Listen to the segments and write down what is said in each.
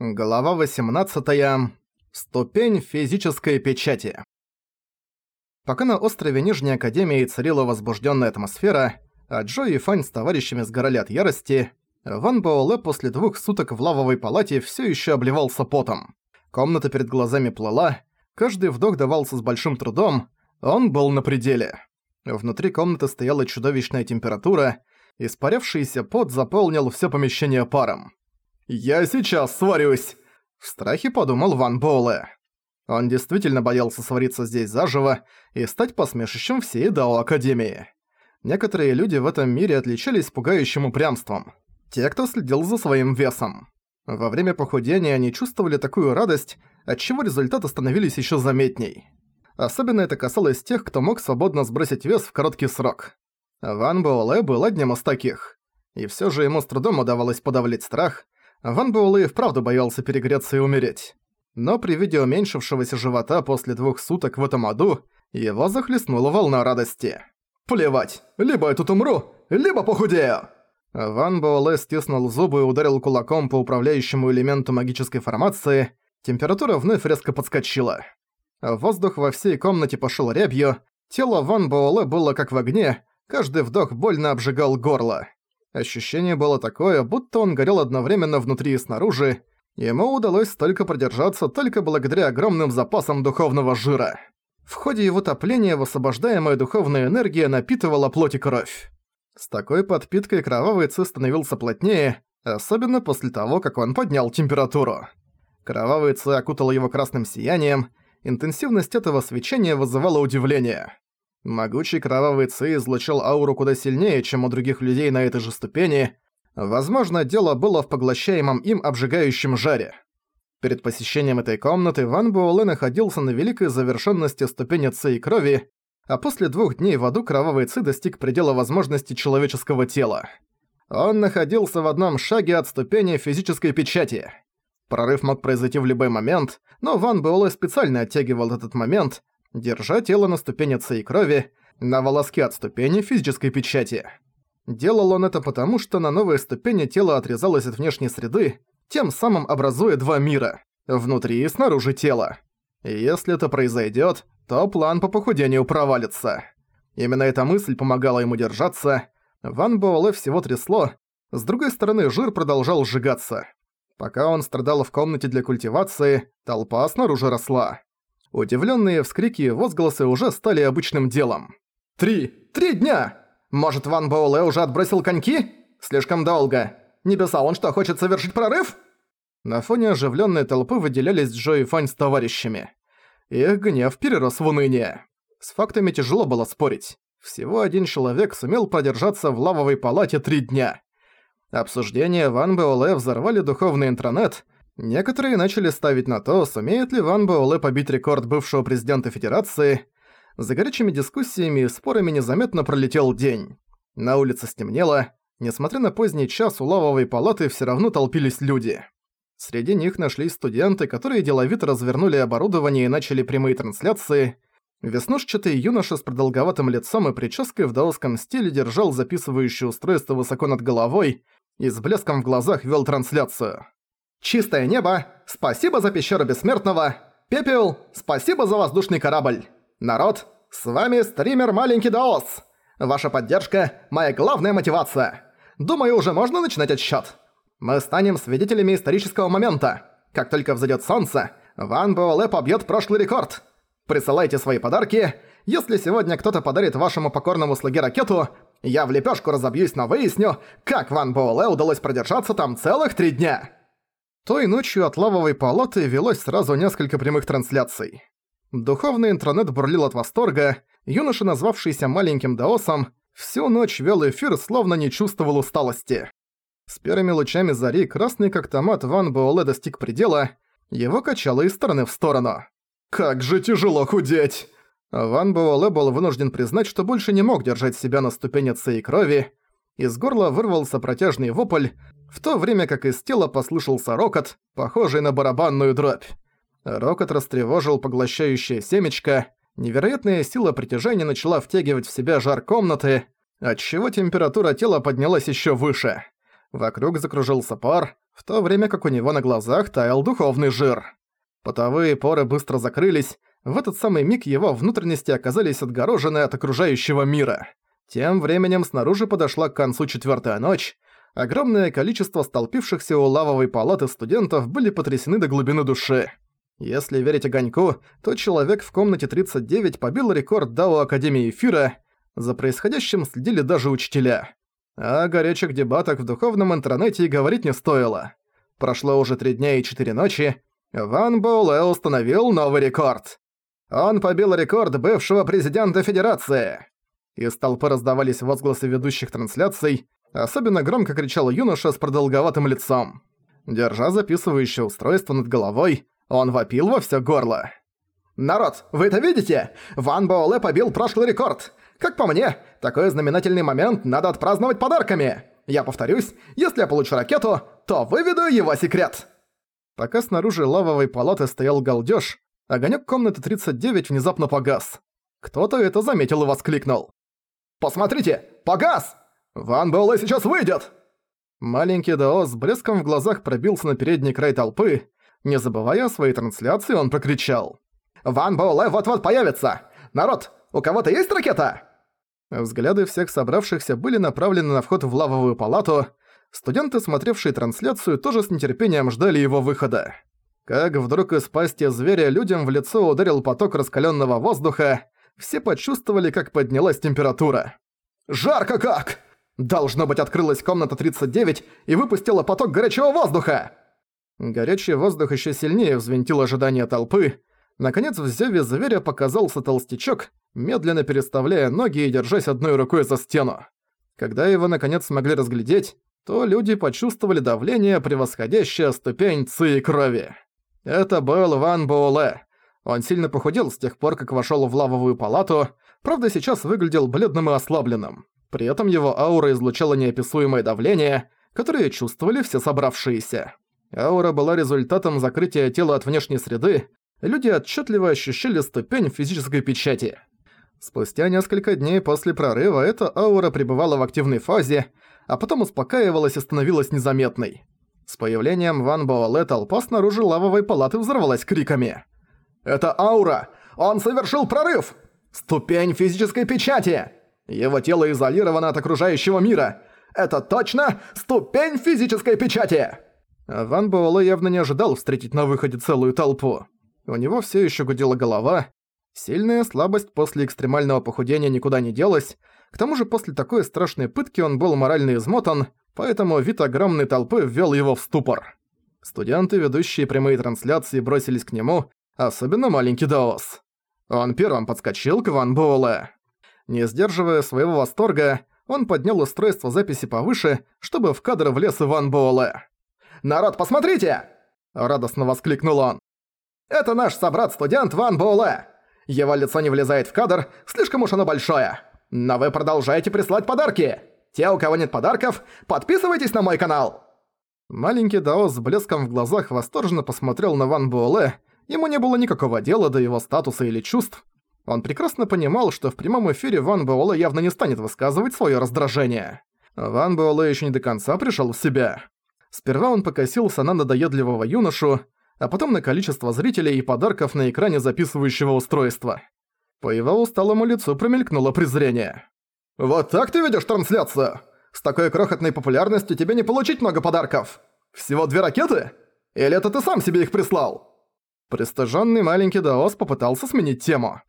Глава 18. Ступень физической печати. Пока на острове Нижней Академии царила возбужденная атмосфера, а Джо и Фань с товарищами сгорали от ярости, Ван Боуле после двух суток в лавовой палате все еще обливался потом. Комната перед глазами плыла, каждый вдох давался с большим трудом, он был на пределе. Внутри комнаты стояла чудовищная температура, испарявшийся пот заполнил все помещение паром. Я сейчас сварюсь!» В страхе подумал Ван Боле. Он действительно боялся свариться здесь заживо и стать посмешищем всей Дао Академии. Некоторые люди в этом мире отличались пугающим упрямством. Те, кто следил за своим весом. Во время похудения они чувствовали такую радость, отчего результаты становились еще заметней. Особенно это касалось тех, кто мог свободно сбросить вес в короткий срок. Ван Боле был одним из таких. И все же ему с трудом удавалось подавлять страх, Ван Буэлэ вправду боялся перегреться и умереть. Но при виде уменьшившегося живота после двух суток в этом аду, его захлестнула волна радости. «Плевать, либо я тут умру, либо похудею!» Ван Буэлэ стиснул зубы и ударил кулаком по управляющему элементу магической формации. Температура вновь резко подскочила. Воздух во всей комнате пошел рябью, тело Ван Буэлэ было как в огне, каждый вдох больно обжигал горло. Ощущение было такое, будто он горел одновременно внутри и снаружи. Ему удалось только продержаться только благодаря огромным запасам духовного жира. В ходе его топления высвобождаемая духовная энергия напитывала плоть и кровь. С такой подпиткой кровавый ци становился плотнее, особенно после того, как он поднял температуру. Кровавый ци окутал его красным сиянием, интенсивность этого свечения вызывала удивление. Могучий кровавый Ци излучил ауру куда сильнее, чем у других людей на этой же ступени. Возможно, дело было в поглощаемом им обжигающем жаре. Перед посещением этой комнаты Ван Буэлэ находился на великой завершенности ступени Ци и крови, а после двух дней в аду кровавый Ци достиг предела возможности человеческого тела. Он находился в одном шаге от ступени физической печати. Прорыв мог произойти в любой момент, но Ван Буэлэ специально оттягивал этот момент, держа тело на ступенице и крови, на волоске от ступени физической печати. Делал он это потому, что на новой ступени тело отрезалось от внешней среды, тем самым образуя два мира – внутри и снаружи тела. И если это произойдёт, то план по похудению провалится. Именно эта мысль помогала ему держаться. Ван Буэлэ всего трясло. С другой стороны, жир продолжал сжигаться. Пока он страдал в комнате для культивации, толпа снаружи росла. Удивленные вскрики и возгласы уже стали обычным делом. «Три! Три дня! Может, Ван Боуле уже отбросил коньки? Слишком долго. Небеса, он, что хочет совершить прорыв?» На фоне оживленной толпы выделялись Джо и Фань с товарищами. Их гнев перерос в уныние. С фактами тяжело было спорить. Всего один человек сумел продержаться в лавовой палате три дня. Обсуждения Ван Буэлэ взорвали духовный интернет – Некоторые начали ставить на то, сумеет ли Ван Буэлэ побить рекорд бывшего президента Федерации. За горячими дискуссиями и спорами незаметно пролетел день. На улице стемнело. Несмотря на поздний час у лавовой палаты все равно толпились люди. Среди них нашлись студенты, которые деловито развернули оборудование и начали прямые трансляции. Веснушчатый юноша с продолговатым лицом и прической в даосском стиле держал записывающее устройство высоко над головой и с блеском в глазах вел трансляцию. Чистое небо, спасибо за пещеру бессмертного. Пепел, спасибо за воздушный корабль. Народ, с вами стример Маленький Даос. Ваша поддержка – моя главная мотивация. Думаю, уже можно начинать отсчёт. Мы станем свидетелями исторического момента. Как только взойдёт солнце, Ван Буэлэ побьёт прошлый рекорд. Присылайте свои подарки. Если сегодня кто-то подарит вашему покорному слуге ракету, я в лепёшку разобьюсь, но выясню, как Ван Буэлэ удалось продержаться там целых три дня. Той ночью от лавовой палаты велось сразу несколько прямых трансляций. Духовный интернет бурлил от восторга, юноша, назвавшийся маленьким даосом, всю ночь вел эфир, словно не чувствовал усталости. С первыми лучами зари красный как томат Ван Буэлэ достиг предела, его качало из стороны в сторону. «Как же тяжело худеть!» Ван Буэлэ был вынужден признать, что больше не мог держать себя на ступени цей крови, из горла вырвался протяжный вопль, в то время как из тела послышался рокот, похожий на барабанную дробь. Рокот растревожил поглощающее семечко, невероятная сила притяжения начала втягивать в себя жар комнаты, отчего температура тела поднялась еще выше. Вокруг закружился пар, в то время как у него на глазах таял духовный жир. Потовые поры быстро закрылись, в этот самый миг его внутренности оказались отгорожены от окружающего мира – тем временем снаружи подошла к концу четвертая ночь. Огромное количество столпившихся у лавовой палаты студентов были потрясены до глубины души. Если верить огоньку, то человек в комнате 39 побил рекорд Дао Академии Эфира. За происходящим следили даже учителя. А о горячих дебатах в духовном интернете и говорить не стоило. Прошло уже три дня и четыре ночи. Ван Боулэ установил новый рекорд. Он побил рекорд бывшего президента Федерации. Из толпы раздавались возгласы ведущих трансляций, особенно громко кричал юноша с продолговатым лицом. Держа записывающее устройство над головой, он вопил во всё горло. «Народ, вы это видите? Ван Боуле побил прошлый рекорд! Как по мне, такой знаменательный момент надо отпраздновать подарками! Я повторюсь, если я получу ракету, то выведу его секрет!» Пока снаружи лавовой палаты стоял галдёж, огонёк комнаты 39 внезапно погас. Кто-то это заметил и воскликнул. Посмотрите! Погас! Ван Буэлэ сейчас выйдет!» Маленький Дао с блеском в глазах пробился на передний край толпы. Не забывая о своей трансляции, он прокричал. «Ван Буэлэ вот-вот появится! Народ, у кого-то есть ракета?» Взгляды всех собравшихся были направлены на вход в лавовую палату. Студенты, смотревшие трансляцию, тоже с нетерпением ждали его выхода. Как вдруг из пасти зверя людям в лицо ударил поток раскаленного воздуха, все почувствовали, как поднялась температура. «Жарко как!» Должно быть, открылась комната 39 и выпустила поток горячего воздуха! Горячий воздух еще сильнее взвинтил ожидания толпы. Наконец в зеве зверя показался толстячок, медленно переставляя ноги и держась одной рукой за стену. Когда его наконец смогли разглядеть, то люди почувствовали давление, превосходящее ступень ци и крови. Это был Ван Боуле, он сильно похудел с тех пор, как вошел в лавовую палату, правда сейчас выглядел бледным и ослабленным. При этом его аура излучала неописуемое давление, которое чувствовали все собравшиеся. Аура была результатом закрытия тела от внешней среды, люди отчетливо ощущали ступень физической печати. Спустя несколько дней после прорыва эта аура пребывала в активной фазе, а потом успокаивалась и становилась незаметной. С появлением Ван Боуэлэ толпа снаружи лавовой палаты взорвалась криками – это аура! Он совершил прорыв! Ступень физической печати! Его тело изолировано от окружающего мира! Это точно ступень физической печати!» Ван Буэлэ явно не ожидал встретить на выходе целую толпу. У него все еще гудела голова. Сильная слабость после экстремального похудения никуда не делась. К тому же после такой страшной пытки он был морально измотан, поэтому вид огромной толпы ввел его в ступор. Студенты, ведущие прямые трансляции, бросились к нему, особенно маленький Даос. Он первым подскочил к Ван Буэлэ. Не сдерживая своего восторга, он поднял устройство записи повыше, чтобы в кадр влез Ван Буэлэ. «Народ, посмотрите!» – радостно воскликнул он. «Это наш собрат-студент Ван Буэлэ! Его лицо не влезает в кадр, слишком уж оно большое. Но вы продолжаете присылать подарки! Те, у кого нет подарков, подписывайтесь на мой канал!» Маленький Дао с блеском в глазах восторженно посмотрел на Ван Буэлэ, Ему не было никакого дела до его статуса или чувств. Он прекрасно понимал, что в прямом эфире Ван Буэлэ явно не станет высказывать своё раздражение. Ван Буэлэ ещё не до конца пришёл в себя. Сперва он покосился на надоедливого юношу, а потом на количество зрителей и подарков на экране записывающего устройства. По его усталому лицу промелькнуло презрение. «Вот так ты ведёшь трансляцию? С такой крохотной популярностью тебе не получить много подарков! Всего две ракеты? Или это ты сам себе их прислал?» Престыженный маленький Даос попытался сменить тему.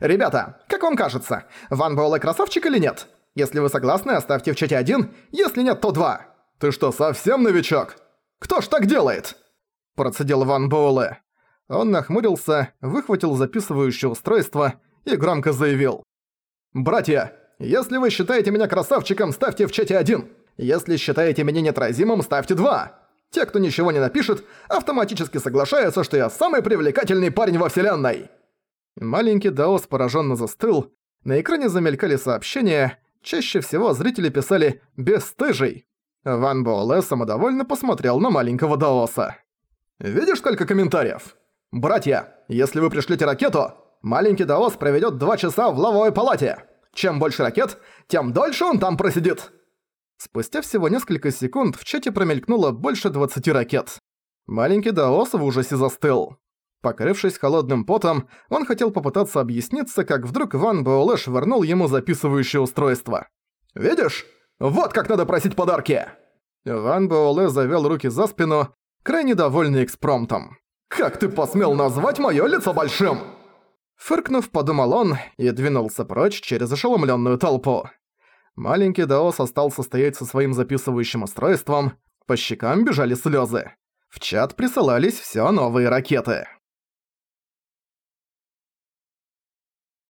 «Ребята, как вам кажется, Ван Буэлэ красавчик или нет? Если вы согласны, оставьте в чате один, если нет, то два». «Ты что, совсем новичок? Кто ж так делает?» Процедил Ван Буэлэ. Он нахмурился, выхватил записывающее устройство и громко заявил. «Братья, если вы считаете меня красавчиком, ставьте в чате один. Если считаете меня неотразимым, ставьте два. Те, кто ничего не напишет, автоматически соглашаются, что я самый привлекательный парень во вселенной. Маленький Даос пораженно застыл. На экране замелькали сообщения. Чаще всего зрители писали «бесстыжий». Ван Буэлэ самодовольно посмотрел на маленького Даоса. «Видишь, сколько комментариев? Братья, если вы пришлете ракету, маленький Даос проведет два часа в лавовой палате. Чем больше ракет, тем дольше он там просидит. Спустя всего несколько секунд в чате промелькнуло больше 20 ракет. Маленький Даос в ужасе застыл. Покрывшись холодным потом, он хотел попытаться объясниться, как вдруг Ван Буэлэ швырнул ему записывающее устройство. «Видишь? Вот как надо просить подарки!» Ван Буэлэ завел руки за спину, крайне довольный экспромтом. «Как ты посмел назвать моё лицо большим?» Фыркнув, подумал он и двинулся прочь через ошеломленную толпу. Маленький Даос остался стоять со своим записывающим устройством, по щекам бежали слезы. В чат присылались все новые ракеты.